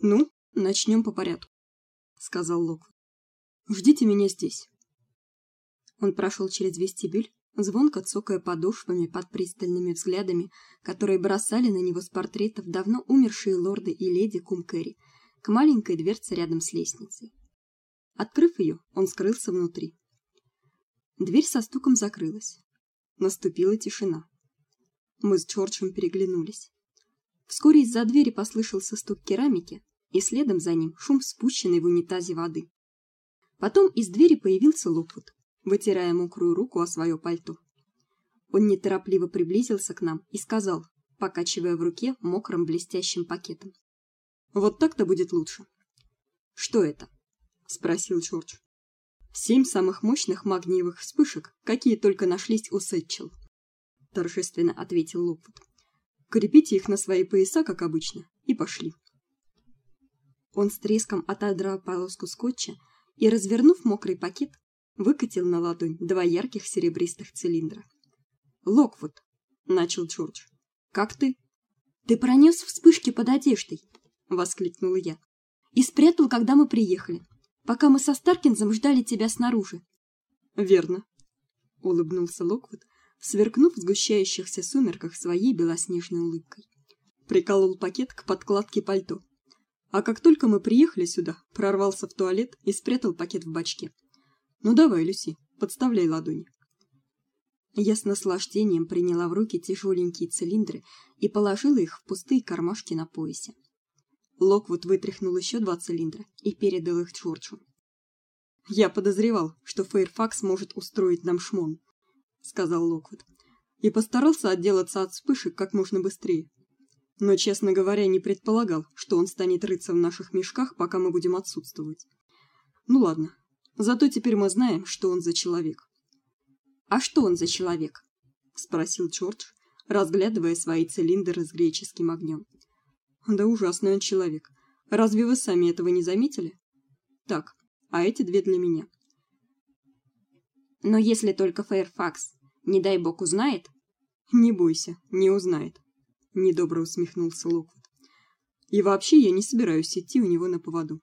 Ну, начнем по порядку, сказал Локвуд. Ждите меня здесь. Он прошел через вестибюль, звонко цокая подошвами под пристальными взглядами, которые бросали на него с портретов давно умершие лорды и леди Кумкери, к маленькой дверце рядом с лестницей. Открыв ее, он скрылся внутри. Дверь со стуком закрылась. Наступила тишина. Мы с Чорчем переглянулись. Вскоре из-за двери послышался стук керамики, и следом за ним шум спущенной в унитазе воды. Потом из двери появился Локвуд, вытирая мокрую руку о свое пальто. Он неторопливо приблизился к нам и сказал, покачивая в руке мокрым блестящим пакетом: "Вот так-то будет лучше". "Что это?" спросил Джордж. "Семь самых мощных магниевых вспышек, какие только нашлись у Сэтчел", торжественно ответил Локвуд. "Крепите их на свои пояса, как обычно, и пошли". Он с треском отодрал полоску скотча и, развернув мокрый пакет, выкатил на ладонь два ярких серебристых цилиндра. "Локвуд", начал Джордж. "Как ты?" "Ты пронес вспышки под одеждой", воскликнула я. "И спрятал, когда мы приехали, пока мы со Старкинзом ждали тебя снаружи". "Верно", улыбнулся Локвуд, сверкнув в сгущающихся сумерках своей белоснежной улыбкой. Приколол пакет к подкладке пальто. А как только мы приехали сюда, прорвался в туалет и спрятал пакет в бачке. Ну давай, Люси, подставляй ладони. Я с наслаждением приняла в руки тяжеленькие цилиндры и положила их в пустые кармашки на поясе. Локвуд вытряхнул еще два цилиндра и передал их Джорджу. Я подозревал, что Фейрфакс может устроить нам шмон, сказал Локвуд. И постарался отделаться от вспышек как можно быстрее. Но, честно говоря, не предполагал, что он станет рыться в наших мешках, пока мы будем отсутствовать. Ну ладно, Зато теперь мы знаем, что он за человек. А что он за человек? спросил Джордж, разглядывая свои цилиндры с греческим огнем. Да ужасный он человек. Разве вы сами этого не заметили? Так, а эти две для меня. Но если только Фэрфакс, не дай бог узнает, не бойся, не узнает, недобро усмехнулся Локвуд. И вообще я не собираюсь идти у него на поводу.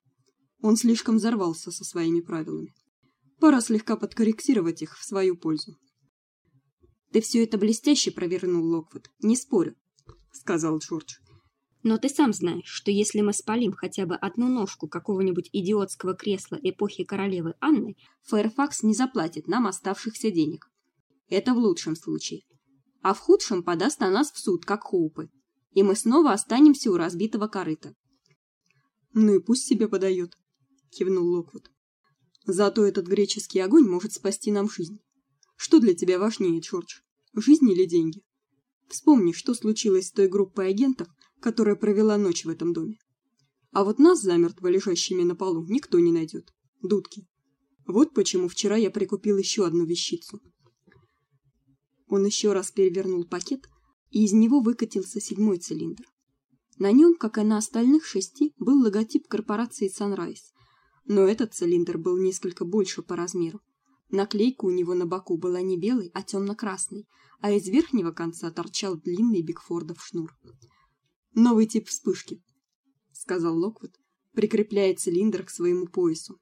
Он слишком взорвался со своими правилами. Пора слегка подкорректировать их в свою пользу. Ты все это блестяще провернул, Локвуд, не спорю, сказал Джордж. Но ты сам знаешь, что если мы спалим хотя бы одну ножку какого-нибудь идиотского кресла эпохи королевы Анны, Фэрфакс не заплатит нам оставшихся денег. Это в лучшем случае. А в худшем подаст на нас в суд, как Хоупы, и мы снова останемся у разбитого корыта. Ну и пусть себе подает, кивнул Локвуд. Зато этот греческий огонь может спасти нам жизнь. Что для тебя важнее, Джордж? Жизнь или деньги? Вспомни, что случилось с той группой агентов, которая провела ночь в этом доме. А вот нас замертво лежащими на полу никто не найдет. Дудки. Вот почему вчера я прикупил еще одну вещицу. Он еще раз перевернул пакет, и из него выкатился седьмой цилиндр. На нем, как и на остальных шести, был логотип корпорации Sunrise, но этот цилиндр был несколько больше по размеру. Наклейка у него на боку была не белой, а темно красной а из верхнего конца торчал длинный Бигфордов шнур. Новый тип вспышки, сказал Локвуд, прикрепляя цилиндр к своему поясу.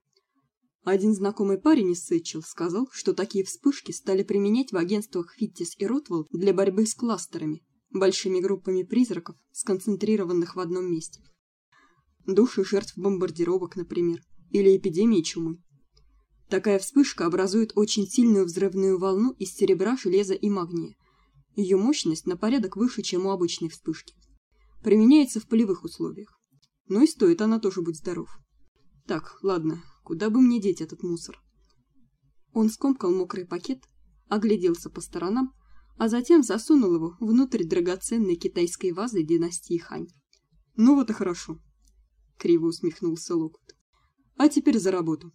Один знакомый парень из Сэтчел сказал, что такие вспышки стали применять в агентствах Фиттис и Ротвелл для борьбы с кластерами, большими группами призраков, сконцентрированных в одном месте. Души жертв бомбардировок, например или эпидемии чумы. Такая вспышка образует очень сильную взрывную волну из серебра, железа и магния. Ее мощность на порядок выше, чем у обычной вспышки. Применяется в полевых условиях. Но и стоит она тоже быть здоров. Так, ладно, куда бы мне деть этот мусор? Он скомкал мокрый пакет, огляделся по сторонам, а затем засунул его внутрь драгоценной китайской вазы династии Хань. Ну вот и хорошо, криво усмехнулся Локвуд. А теперь за работу.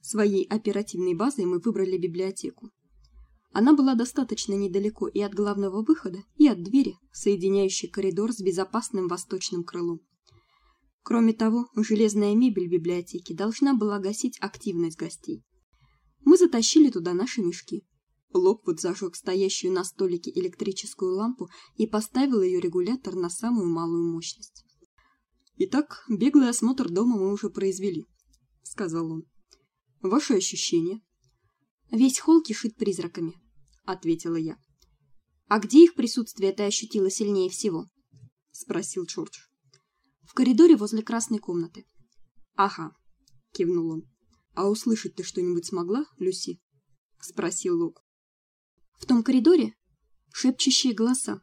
Своей оперативной базой мы выбрали библиотеку. Она была достаточно недалеко и от главного выхода, и от двери, соединяющей коридор с безопасным восточным крылом. Кроме того, железная мебель библиотеки должна была гасить активность гостей. Мы затащили туда наши мешки. Локвуд зажег стоящую на столике электрическую лампу и поставил ее регулятор на самую малую мощность. Итак, беглый осмотр дома мы уже произвели, сказал он. Ваши ощущения? Весь холл кишит призраками, ответила я. А где их присутствие ты ощутила сильнее всего? спросил Джордж. В коридоре возле красной комнаты. Ага, кивнул он. А услышать ты что-нибудь смогла, Люси? спросил Лук. В том коридоре шепчущие голоса.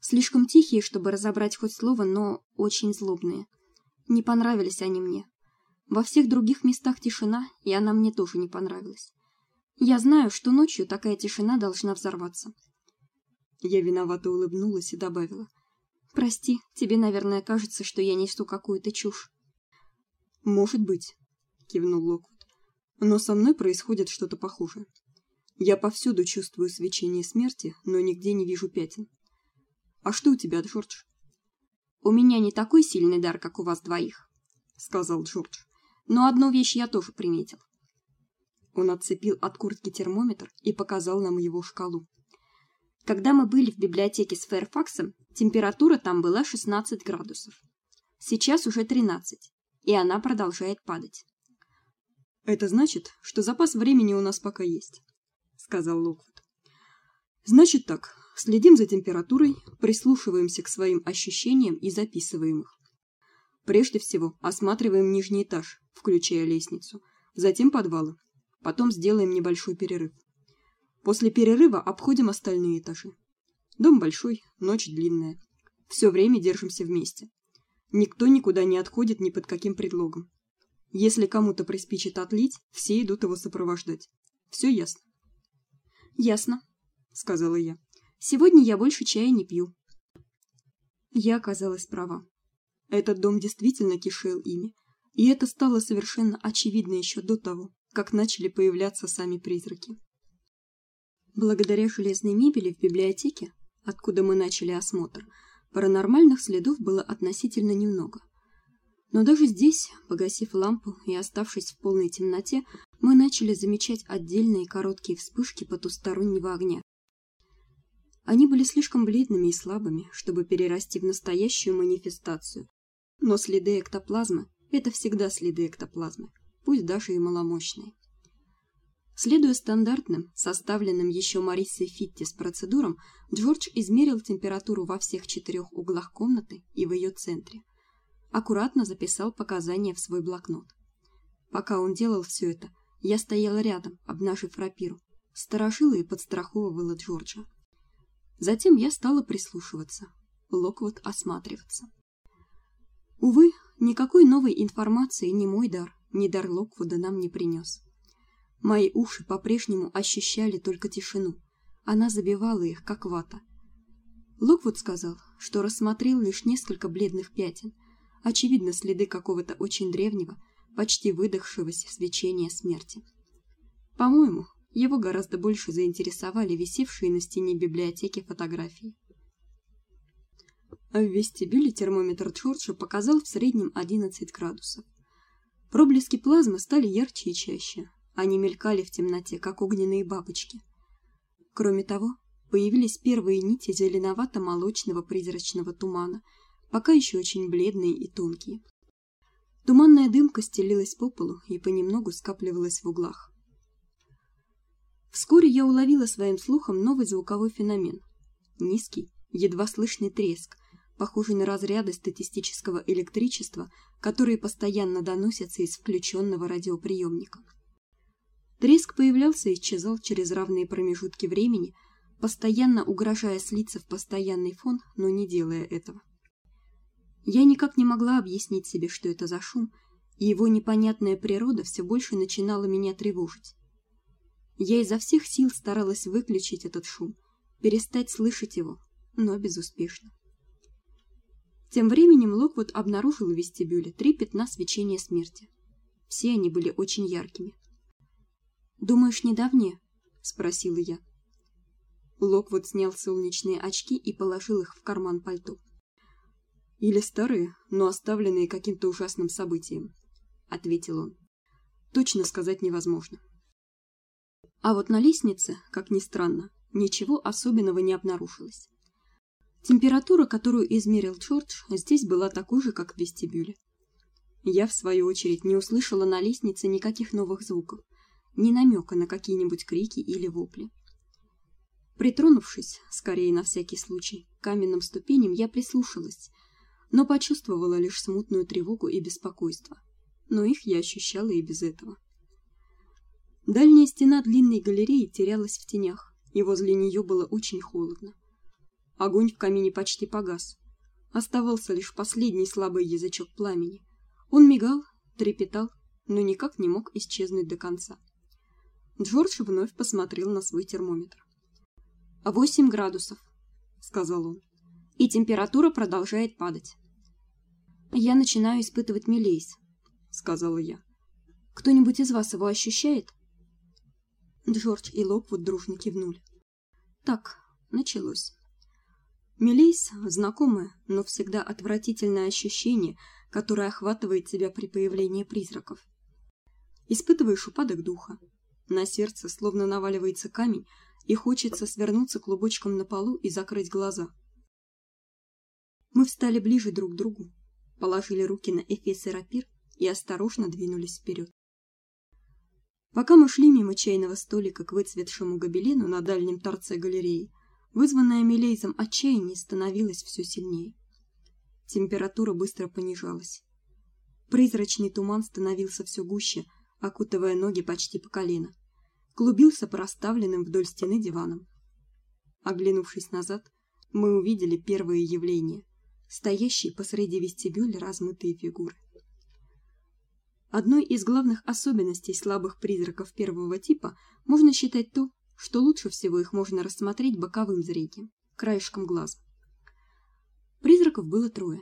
Слишком тихие, чтобы разобрать хоть слово, но очень злобные. Не понравились они мне. Во всех других местах тишина, и она мне тоже не понравилась. Я знаю, что ночью такая тишина должна взорваться. Я виновато улыбнулась и добавила: "Прости, тебе, наверное, кажется, что я несу какую-то чушь". "Может быть", кивнул Локвуд. "Но со мной происходит что-то похожее. Я повсюду чувствую свечение смерти, но нигде не вижу пятен. А что у тебя, Джордж? У меня не такой сильный дар, как у вас двоих, сказал Джордж. Но одну вещь я тоже приметил. Он отцепил от куртки термометр и показал нам его шкалу. Когда мы были в библиотеке с Фэрфаксом, температура там была 16 градусов. Сейчас уже 13, и она продолжает падать. Это значит, что запас времени у нас пока есть, сказал Локвуд. Значит так, Следим за температурой, прислушиваемся к своим ощущениям и записываем их. Прежде всего, осматриваем нижний этаж, включая лестницу, затем подвалы. Потом сделаем небольшой перерыв. После перерыва обходим остальные этажи. Дом большой, ночь длинная. Все время держимся вместе. Никто никуда не отходит ни под каким предлогом. Если кому-то приспичит отлить, все идут его сопровождать. Все ясно. Ясно, сказала я. Сегодня я больше чая не пью. Я оказалась права. Этот дом действительно кишел ими, и это стало совершенно очевидно еще до того, как начали появляться сами призраки. Благодаря железной мебели в библиотеке, откуда мы начали осмотр, паранормальных следов было относительно немного. Но даже здесь, погасив лампу и оставшись в полной темноте, мы начали замечать отдельные короткие вспышки потустороннего огня. Они были слишком бледными и слабыми, чтобы перерасти в настоящую манифестацию. Но следы эктоплазмы это всегда следы эктоплазмы, пусть даже и маломощные. Следуя стандартным, составленным еще Марисой Фиттис процедурам, Джордж измерил температуру во всех четырех углах комнаты и в ее центре. Аккуратно записал показания в свой блокнот. Пока он делал все это, я стояла рядом, обнажив рапиру, сторожила и подстраховывала Джорджа. Затем я стала прислушиваться, Локвуд осматриваться. Увы, никакой новой информации ни мой дар, ни дар Локвуда нам не принес. Мои уши по-прежнему ощущали только тишину. Она забивала их как вата. Локвуд сказал, что рассмотрел лишь несколько бледных пятен, очевидно, следы какого-то очень древнего, почти выдохшегося свечения смерти. По-моему, его гораздо больше заинтересовали висевшие на стене библиотеки фотографии. В вестибюле термометр Джорджа показал в среднем 11 градусов. Проблески плазмы стали ярче и чаще. Они мелькали в темноте, как огненные бабочки. Кроме того, появились первые нити зеленовато-молочного призрачного тумана, пока еще очень бледные и тонкие. Туманная дымка стелилась по полу и понемногу скапливалась в углах. Вскоре я уловила своим слухом новый звуковой феномен. Низкий, едва слышный треск, похожий на разряды статистического электричества, которые постоянно доносятся из включенного радиоприемника. Треск появлялся и исчезал через равные промежутки времени, постоянно угрожая слиться в постоянный фон, но не делая этого. Я никак не могла объяснить себе, что это за шум, и его непонятная природа все больше начинала меня тревожить. Я изо всех сил старалась выключить этот шум, перестать слышать его, но безуспешно. Тем временем Локвуд обнаружил в вестибюле три пятна свечения смерти. Все они были очень яркими. "Думаешь, недавние?" спросила я. Локвуд снял солнечные очки и положил их в карман пальто. Или старые, но оставленные каким-то ужасным событием, ответил он. Точно сказать невозможно. А вот на лестнице, как ни странно, ничего особенного не обнаружилось. Температура, которую измерил Джордж, здесь была такой же, как в вестибюле. Я в свою очередь не услышала на лестнице никаких новых звуков, ни намека на какие-нибудь крики или вопли. Притронувшись, скорее на всякий случай, к каменным ступеням, я прислушалась, но почувствовала лишь смутную тревогу и беспокойство. Но их я ощущала и без этого. Дальняя стена длинной галереи терялась в тенях, и возле нее было очень холодно. Огонь в камине почти погас. Оставался лишь последний слабый язычок пламени. Он мигал, трепетал, но никак не мог исчезнуть до конца. Джордж вновь посмотрел на свой термометр. «Восемь градусов», — сказал он, — «и температура продолжает падать». «Я начинаю испытывать мелейс», — сказала я. «Кто-нибудь из вас его ощущает?» Джордж и Локвуд дружно кивнули. Так, началось. Мелейс — знакомое, но всегда отвратительное ощущение, которое охватывает тебя при появлении призраков. Испытываешь упадок духа. На сердце словно наваливается камень, и хочется свернуться клубочком на полу и закрыть глаза. Мы встали ближе друг к другу, положили руки на эфесы рапир и осторожно двинулись вперед. Пока мы шли мимо чайного столика к выцветшему гобелену на дальнем торце галереи, вызванное Милейзом отчаяние становилось все сильнее. Температура быстро понижалась. Призрачный туман становился все гуще, окутывая ноги почти по колено. Клубился по расставленным вдоль стены диванам. Оглянувшись назад, мы увидели первые явления, стоящие посреди вестибюля размытые фигуры. Одной из главных особенностей слабых призраков первого типа можно считать то, что лучше всего их можно рассмотреть боковым зрением, краешком глаза. Призраков было трое: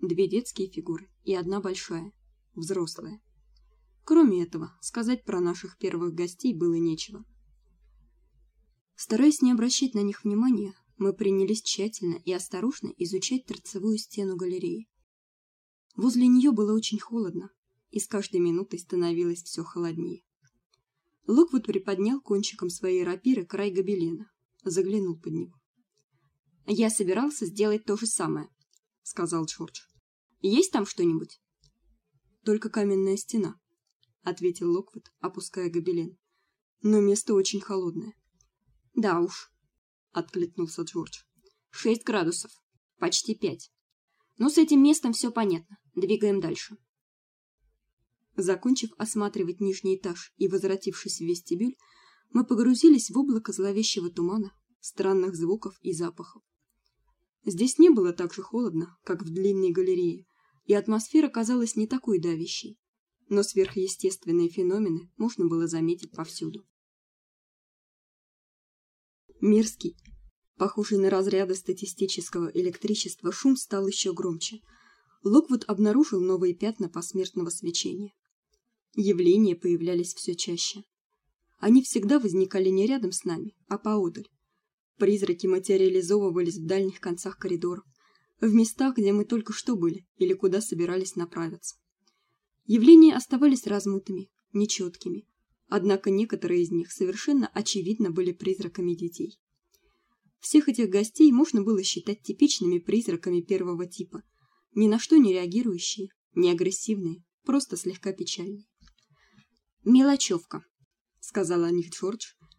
две детские фигуры и одна большая, взрослая. Кроме этого, сказать про наших первых гостей было нечего. Стараясь не обращать на них внимания, мы принялись тщательно и осторожно изучать торцевую стену галереи. Возле нее было очень холодно, и с каждой минутой становилось все холоднее. Локвуд приподнял кончиком своей рапиры край гобелена, заглянул под него. Я собирался сделать то же самое, сказал Джордж. Есть там что-нибудь? Только каменная стена, ответил Локвуд, опуская гобелен. Но место очень холодное. Да уж, откликнулся Джордж. Шесть градусов, почти пять. Ну с этим местом все понятно. Двигаем дальше. Закончив осматривать нижний этаж и возвратившись в вестибюль, мы погрузились в облако зловещего тумана, странных звуков и запахов. Здесь не было так же холодно, как в длинной галерее, и атмосфера казалась не такой давящей, но сверхъестественные феномены можно было заметить повсюду. Мерзкий, похожий на разряды статистического электричества шум стал еще громче. Локвуд обнаружил новые пятна посмертного свечения. Явления появлялись все чаще. Они всегда возникали не рядом с нами, а поодаль. Призраки материализовывались в дальних концах коридоров, в местах, где мы только что были или куда собирались направиться. Явления оставались размытыми, нечеткими, однако некоторые из них совершенно очевидно были призраками детей. Всех этих гостей можно было считать типичными призраками первого типа, ни на что не реагирующие, не агрессивные, просто слегка печальные. Мелочевка, сказал о них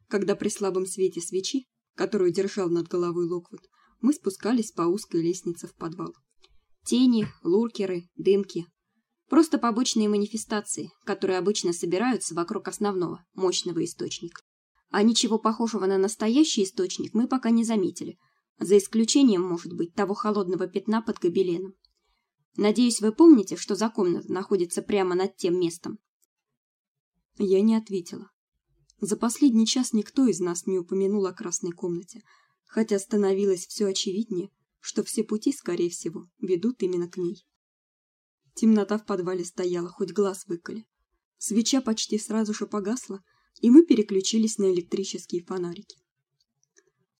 когда при слабом свете свечи, которую держал над головой Локвуд, мы спускались по узкой лестнице в подвал. Тени, луркеры, дымки просто побочные манифестации, которые обычно собираются вокруг основного, мощного источника. А ничего похожего на настоящий источник мы пока не заметили, за исключением, может быть, того холодного пятна под гобеленом. Надеюсь, вы помните, что за комната находится прямо над тем местом, я не ответила. За последний час никто из нас не упомянул о красной комнате, хотя становилось все очевиднее, что все пути, скорее всего, ведут именно к ней. Темнота в подвале стояла, хоть глаз выколи. Свеча почти сразу же погасла, и мы переключились на электрические фонарики.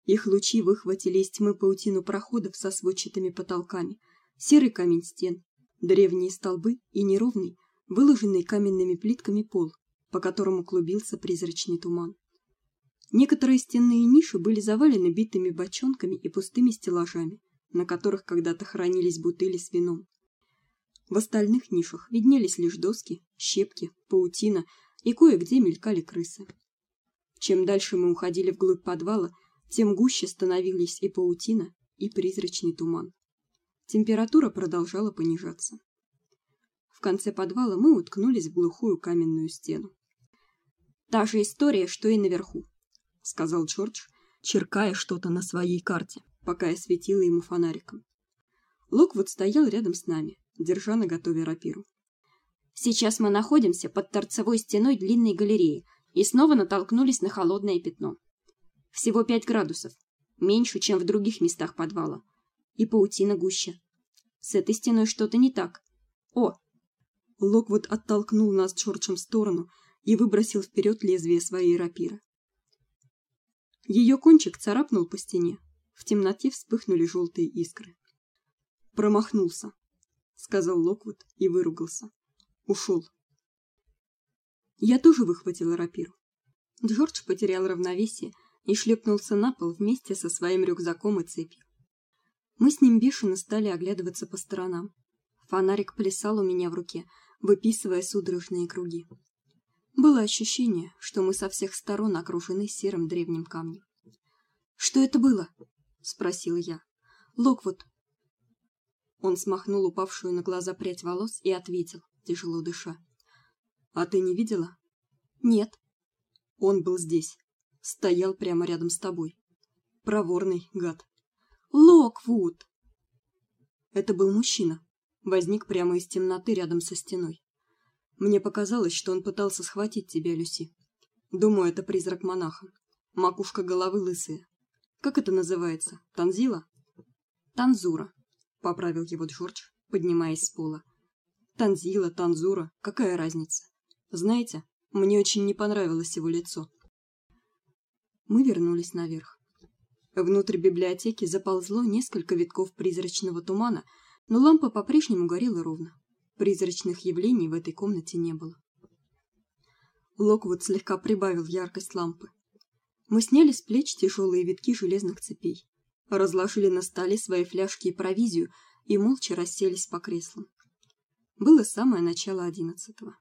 Их лучи выхватили из тьмы паутину проходов со сводчатыми потолками, серый камень стен, древние столбы и неровный, выложенный каменными плитками пол, по которому клубился призрачный туман. Некоторые стенные ниши были завалены битыми бочонками и пустыми стеллажами, на которых когда-то хранились бутыли с вином. В остальных нишах виднелись лишь доски, щепки, паутина и кое-где мелькали крысы. Чем дальше мы уходили вглубь подвала, тем гуще становились и паутина, и призрачный туман. Температура продолжала понижаться. В конце подвала мы уткнулись в глухую каменную стену. Та же история, что и наверху, сказал Джордж, черкая что-то на своей карте, пока я светила ему фонариком. Локвуд стоял рядом с нами, держа наготове рапиру. Сейчас мы находимся под торцевой стеной длинной галереи и снова натолкнулись на холодное пятно. Всего пять градусов, меньше, чем в других местах подвала. И паутина гуще. С этой стеной что-то не так. О, Локвуд оттолкнул нас Чорчем в сторону и выбросил вперед лезвие своей рапиры. Ее кончик царапнул по стене. В темноте вспыхнули желтые искры. Промахнулся, сказал Локвуд и выругался. Ушел. Я тоже выхватила рапиру. Джордж потерял равновесие и шлепнулся на пол вместе со своим рюкзаком и цепью. Мы с ним бешено стали оглядываться по сторонам. Фонарик плясал у меня в руке, выписывая судорожные круги. Было ощущение, что мы со всех сторон окружены серым древним камнем. Что это было? спросила я. Локвуд. Он смахнул упавшую на глаза прядь волос и ответил, тяжело дыша: "А ты не видела?" "Нет. Он был здесь, стоял прямо рядом с тобой. Проворный гад. Локвуд. Это был мужчина. Возник прямо из темноты рядом со стеной. Мне показалось, что он пытался схватить тебя, Люси. Думаю, это призрак монаха. Макушка головы лысая. Как это называется? Танзила? Танзура, поправил его Джордж, поднимаясь с пола. Танзила, танзура, какая разница? Знаете, мне очень не понравилось его лицо. Мы вернулись наверх. Внутрь библиотеки заползло несколько витков призрачного тумана, но лампа по-прежнему горела ровно. Призрачных явлений в этой комнате не было. Локвуд слегка прибавил яркость лампы. Мы сняли с плеч тяжелые витки железных цепей, разложили на столе свои фляжки и провизию и молча расселись по креслам. Было самое начало одиннадцатого.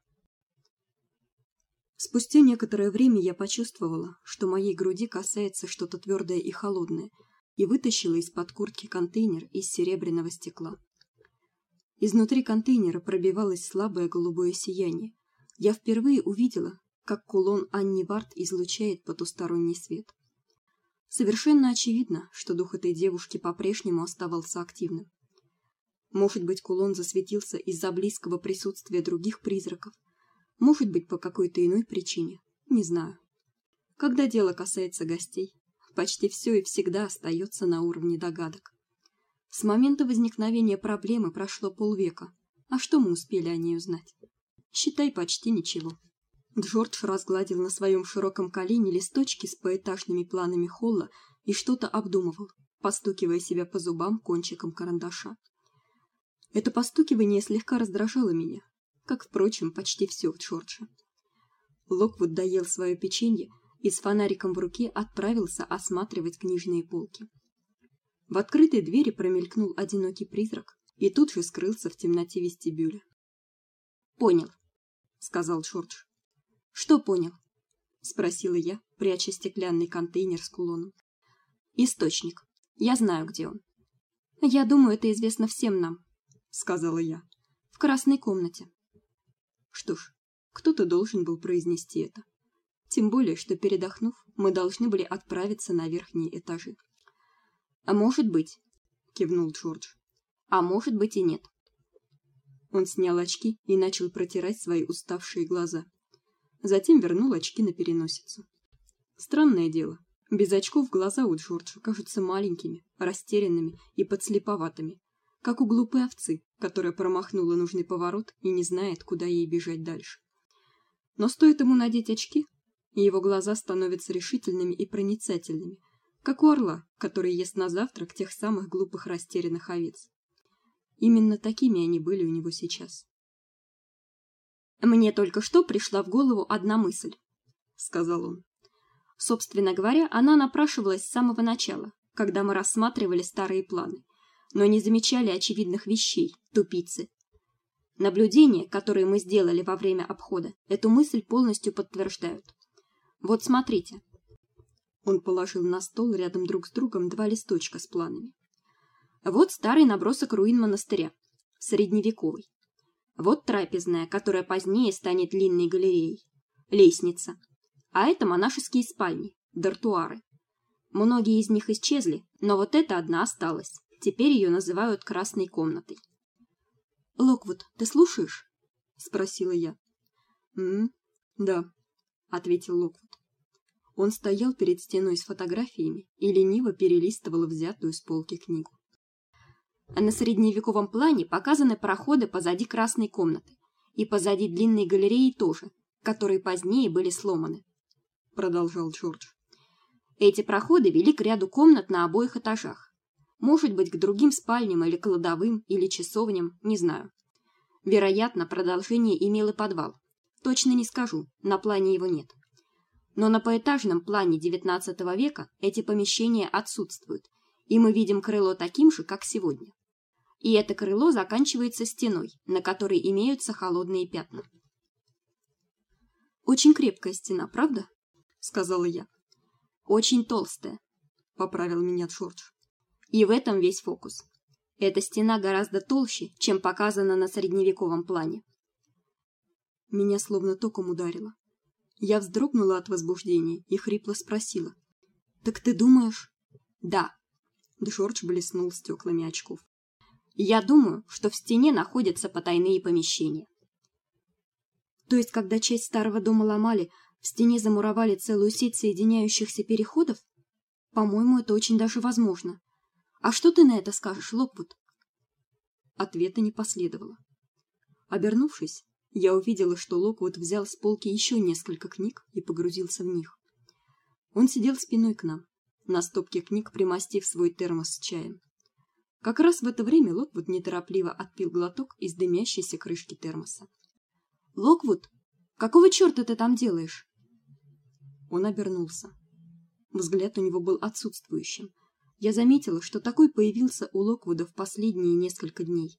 Спустя некоторое время я почувствовала, что моей груди касается что-то твердое и холодное, и вытащила из-под куртки контейнер из серебряного стекла. Изнутри контейнера пробивалось слабое голубое сияние. Я впервые увидела, как кулон Анни Варт излучает потусторонний свет. Совершенно очевидно, что дух этой девушки по-прежнему оставался активным. Может быть, кулон засветился из-за близкого присутствия других призраков, может быть, по какой-то иной причине, не знаю. Когда дело касается гостей, почти все и всегда остается на уровне догадок. С момента возникновения проблемы прошло полвека. А что мы успели о ней узнать? Считай, почти ничего. Джордж разгладил на своем широком колене листочки с поэтажными планами холла и что-то обдумывал, постукивая себя по зубам кончиком карандаша. Это постукивание слегка раздражало меня, как, впрочем, почти все в Джордже. Локвуд доел свое печенье и с фонариком в руке отправился осматривать книжные полки. В открытой двери промелькнул одинокий призрак и тут же скрылся в темноте вестибюля. "Понял", сказал Джордж. "Что понял?" спросила я, пряча стеклянный контейнер с кулоном. "Источник. Я знаю, где он. Я думаю, это известно всем нам", сказала я. "В красной комнате". Что ж, кто-то должен был произнести это. Тем более, что передохнув, мы должны были отправиться на верхние этажи. А может быть, кивнул Джордж. А может быть и нет. Он снял очки и начал протирать свои уставшие глаза. Затем вернул очки на переносицу. Странное дело, без очков глаза у Джорджа кажутся маленькими, растерянными и подслеповатыми, как у глупой овцы, которая промахнула нужный поворот и не знает, куда ей бежать дальше. Но стоит ему надеть очки, и его глаза становятся решительными и проницательными, как у орла, который ест на завтрак тех самых глупых растерянных овец. Именно такими они были у него сейчас. Мне только что пришла в голову одна мысль, сказал он. Собственно говоря, она напрашивалась с самого начала, когда мы рассматривали старые планы. но не замечали очевидных вещей, тупицы. Наблюдения, которые мы сделали во время обхода, эту мысль полностью подтверждают. Вот смотрите. Он положил на стол рядом друг с другом два листочка с планами. Вот старый набросок руин монастыря, средневековый. Вот трапезная, которая позднее станет длинной галереей. Лестница. А это монашеские спальни, дартуары. Многие из них исчезли, но вот эта одна осталась. Теперь ее называют красной комнатой. Локвуд, ты слушаешь? спросила я. М? Да, ответил Локвуд. Он стоял перед стеной с фотографиями и лениво перелистывал взятую с полки книгу. А на средневековом плане показаны проходы позади красной комнаты и позади длинной галереи тоже, которые позднее были сломаны, продолжал Джордж. Эти проходы вели к ряду комнат на обоих этажах. Может быть, к другим спальням или кладовым, или часовням, не знаю. Вероятно, продолжение имело подвал. Точно не скажу, на плане его нет. Но на поэтажном плане XIX века эти помещения отсутствуют, и мы видим крыло таким же, как сегодня. И это крыло заканчивается стеной, на которой имеются холодные пятна. Очень крепкая стена, правда? сказала я. Очень толстая, поправил меня Джордж. И в этом весь фокус. Эта стена гораздо толще, чем показано на средневековом плане. Меня словно током ударило. Я вздрогнула от возбуждения и хрипло спросила: "Так ты думаешь?" "Да". Джордж блеснул стеклами очков. "Я думаю, что в стене находятся потайные помещения". То есть, когда часть старого дома ломали, в стене замуровали целую сеть соединяющихся переходов? По-моему, это очень даже возможно. А что ты на это скажешь, Локвуд? Ответа не последовало. Обернувшись, я увидела, что Локвуд взял с полки еще несколько книг и погрузился в них. Он сидел спиной к нам, на стопке книг примостив свой термос с чаем. Как раз в это время Локвуд неторопливо отпил глоток из дымящейся крышки термоса. Локвуд, какого чёрта ты там делаешь? Он обернулся. Взгляд у него был отсутствующим, я заметила, что такой появился у Локвуда в последние несколько дней.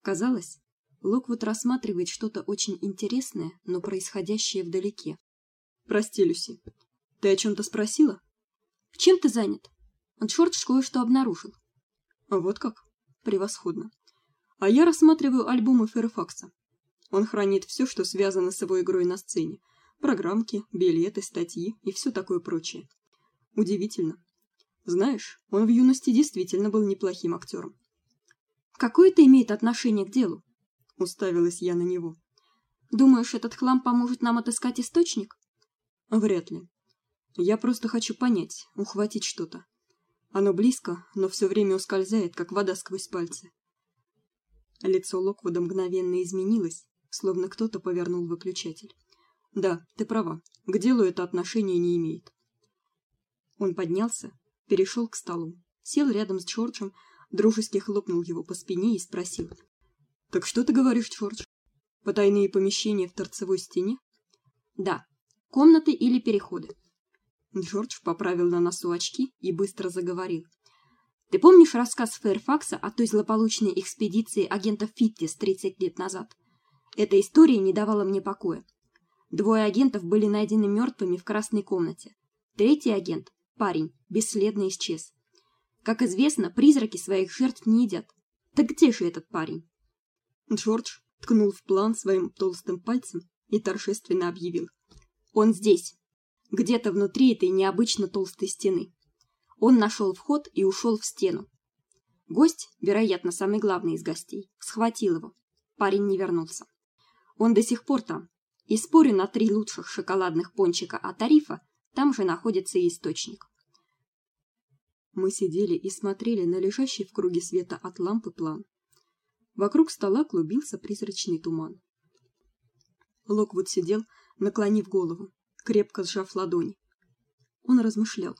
Казалось, Локвуд рассматривает что-то очень интересное, но происходящее вдалеке. Прости, Люси. Ты о чем то спросила? Чем ты занят? Джордж кое-что обнаружил. Вот как? Превосходно. А я рассматриваю альбомы Ферфакса. Он хранит все, что связано с его игрой на сцене: программки, билеты, статьи и все такое прочее. Удивительно, знаешь, он в юности действительно был неплохим актером. Какое это имеет отношение к делу? Уставилась я на него. Думаешь, этот хлам поможет нам отыскать источник? Вряд ли. Я просто хочу понять, ухватить что-то. Оно близко, но все время ускользает, как вода сквозь пальцы. Лицо Локвуда мгновенно изменилось, словно кто-то повернул выключатель. Да, ты права. К делу это отношение не имеет. Он поднялся, перешел к столу, сел рядом с Джорджем, дружески хлопнул его по спине и спросил: "Так что ты говоришь, Джордж? Потайные помещения в торцевой стене?" "Да, комнаты или переходы". Джордж поправил на носу очки и быстро заговорил. Ты помнишь рассказ Фэрфакса о той злополучной экспедиции агентов Фиттис 30 лет назад? Эта история не давала мне покоя. Двое агентов были найдены мертвыми в красной комнате. Третий агент Парень бесследно исчез. Как известно, призраки своих жертв не едят. Так где же этот парень? Джордж ткнул в план своим толстым пальцем и торжественно объявил: "Он здесь, где-то внутри этой необычно толстой стены. Он нашел вход и ушел в стену. Гость, вероятно, самый главный из гостей, схватил его. Парень не вернулся. Он до сих пор там. И спорю на три лучших шоколадных пончика от Тарифа там же находится и источник. Мы сидели и смотрели на лежащий в круге света от лампы план. Вокруг стола клубился призрачный туман. Локвуд сидел, наклонив голову, крепко сжав ладони. Он размышлял.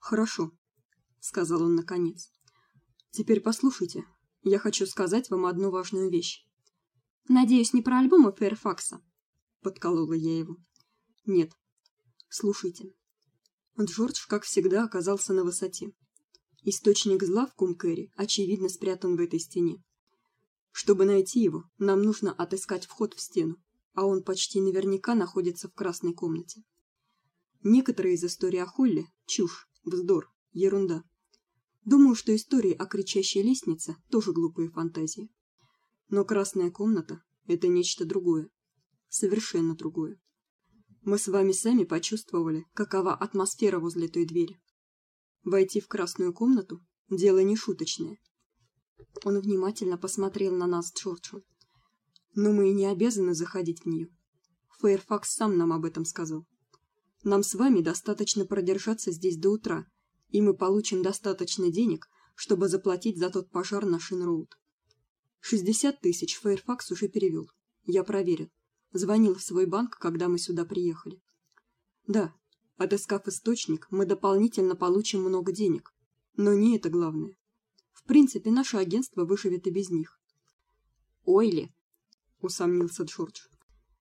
"Хорошо", сказал он наконец. "Теперь послушайте. Я хочу сказать вам одну важную вещь. Надеюсь, не про альбомы Фэрфакса, подколола я его. Нет, Слушайте. Джордж, как всегда, оказался на высоте. Источник зла в Кумкэре очевидно спрятан в этой стене. Чтобы найти его, нам нужно отыскать вход в стену, а он почти наверняка находится в красной комнате. Некоторые из историй о Холле чушь, вздор, ерунда. Думаю, что истории о кричащей лестнице тоже глупые фантазии. Но красная комната это нечто другое, совершенно другое. Мы с вами сами почувствовали, какова атмосфера возле той двери. Войти в красную комнату дело не шуточное. Он внимательно посмотрел на нас с Джорджем. Но мы и не обязаны заходить в нее. Фэрфакс сам нам об этом сказал. Нам с вами достаточно продержаться здесь до утра, и мы получим достаточно денег, чтобы заплатить за тот пожар на Шинроуд. Шестьдесят тысяч Фэрфакс уже перевел. Я проверил. Звонил в свой банк, когда мы сюда приехали. Да, Отыскав источник, мы дополнительно получим много денег. Но не это главное. В принципе, наше агентство выживет и без них. Ойли, усомнился Джордж.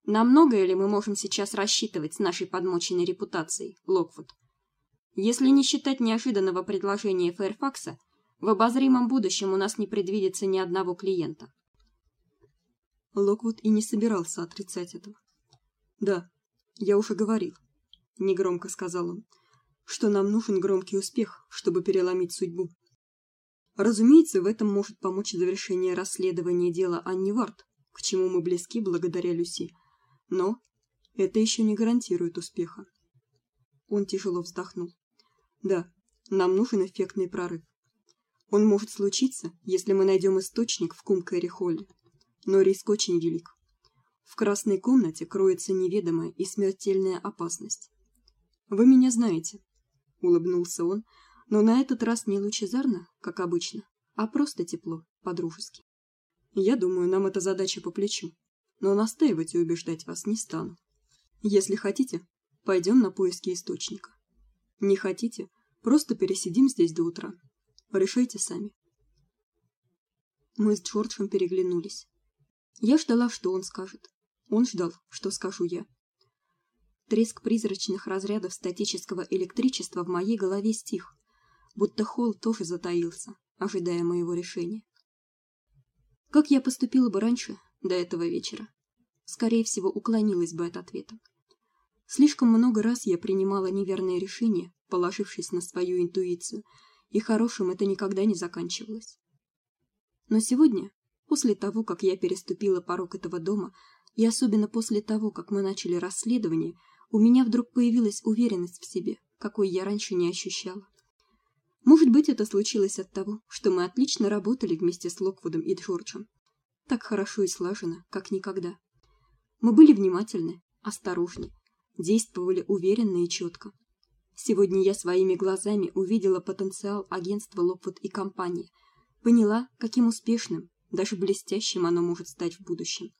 На многое ли мы можем сейчас рассчитывать с нашей подмоченной репутацией, Локвуд? Если не считать неожиданного предложения Фэрфакса, в обозримом будущем у нас не предвидится ни одного клиента. Локвуд и не собирался отрицать этого. Да, я уже говорил негромко сказал он, что нам нужен громкий успех, чтобы переломить судьбу. Разумеется, в этом может помочь завершение расследования дела Анни Варт, к чему мы близки благодаря Люси. Но это еще не гарантирует успеха. Он тяжело вздохнул. Да, нам нужен эффектный прорыв. Он может случиться, если мы найдем источник в Кумкэри-холле, но риск очень велик. В красной комнате кроется неведомая и смертельная опасность. Вы меня знаете, улыбнулся он, но на этот раз не лучезарно, как обычно, а просто тепло, по-дружески. Я думаю, нам эта задача по плечу, но настаивать и убеждать вас не стану. Если хотите, пойдем на поиски источника. Не хотите, просто пересидим здесь до утра. Решайте сами. Мы с Джорджем переглянулись. Я ждала, что он скажет. Он ждал, что скажу я. Треск призрачных разрядов статического электричества в моей голове стих, будто Холл тоже затаился, ожидая моего решения. Как я поступила бы раньше, до этого вечера? Скорее всего, уклонилась бы от ответа. Слишком много раз я принимала неверные решения, положившись на свою интуицию, и хорошим это никогда не заканчивалось. Но сегодня, после того, как я переступила порог этого дома, и особенно после того, как мы начали расследование, у меня вдруг появилась уверенность в себе, какой я раньше не ощущала. Может быть, это случилось от того, что мы отлично работали вместе с Локвудом и Джорджем. Так хорошо и слаженно, как никогда. Мы были внимательны, осторожны, действовали уверенно и четко. Сегодня я своими глазами увидела потенциал агентства Локвуд и компании, поняла, каким успешным, даже блестящим оно может стать в будущем.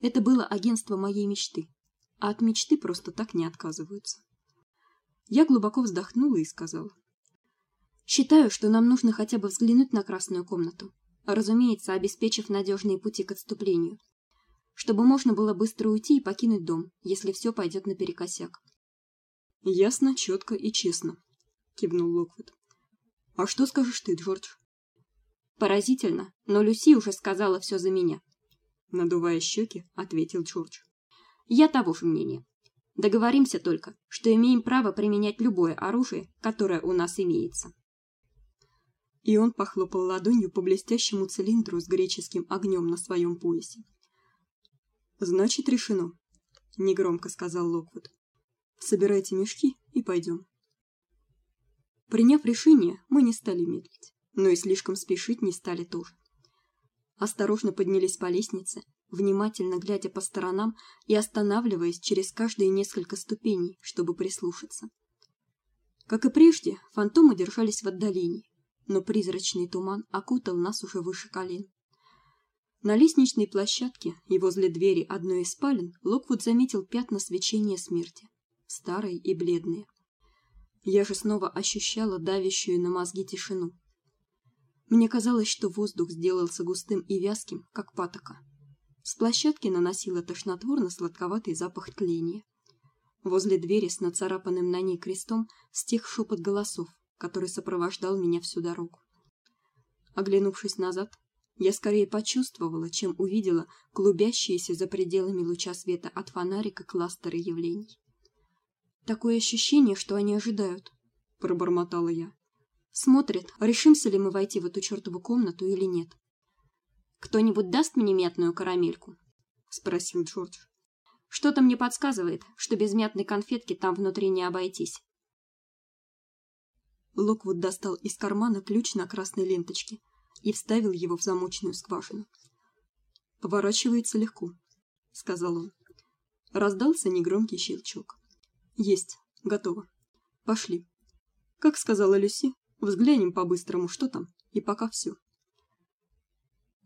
Это было агентство моей мечты, а от мечты просто так не отказываются. Я глубоко вздохнула и сказала: "Считаю, что нам нужно хотя бы взглянуть на красную комнату, разумеется, обеспечив надежные пути к отступлению, чтобы можно было быстро уйти и покинуть дом, если все пойдет наперекосяк". "Ясно, четко и честно", кивнул Локвуд. "А что скажешь ты, Джордж?" Поразительно, но Люси уже сказала все за меня, надувая щеки, ответил Джордж. Я того же мнения. Договоримся только, что имеем право применять любое оружие, которое у нас имеется. И он похлопал ладонью по блестящему цилиндру с греческим огнем на своем поясе. Значит, решено, негромко сказал Локвуд. Собирайте мешки и пойдем. Приняв решение, мы не стали медлить, но и слишком спешить не стали тоже. Осторожно поднялись по лестнице, внимательно глядя по сторонам и останавливаясь через каждые несколько ступеней, чтобы прислушаться. Как и прежде, фантомы держались в отдалении, но призрачный туман окутал нас уже выше колен. На лестничной площадке и возле двери одной из спален Локвуд заметил пятна свечения смерти, старые и бледные. Я же снова ощущала давящую на мозги тишину. Мне казалось, что воздух сделался густым и вязким, как патока. С площадки наносило тошнотворно-сладковатый запах тления. Возле двери с нацарапанным на ней крестом стих шепот голосов, который сопровождал меня всю дорогу. Оглянувшись назад, я скорее почувствовала, чем увидела клубящиеся за пределами луча света от фонарика кластеры явлений. Такое ощущение, что они ожидают, пробормотала я. Смотрят, решимся ли мы войти в эту чёртову комнату или нет. Кто-нибудь даст мне мятную карамельку? спросил Джордж. Что-то мне подсказывает, что без мятной конфетки там внутри не обойтись. Локвуд достал из кармана ключ на красной ленточке и вставил его в замочную скважину. Поворачивается легко, сказал он. Раздался негромкий щелчок. Есть, готово. Пошли. Как сказала Люси, взглянем по-быстрому, что там, и пока все.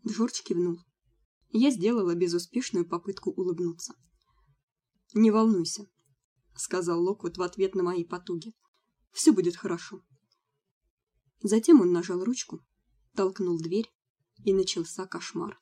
Джордж кивнул. Я сделала безуспешную попытку улыбнуться. Не волнуйся, сказал Локвуд в ответ на мои потуги. Все будет хорошо. Затем он нажал ручку, толкнул дверь, и начался кошмар.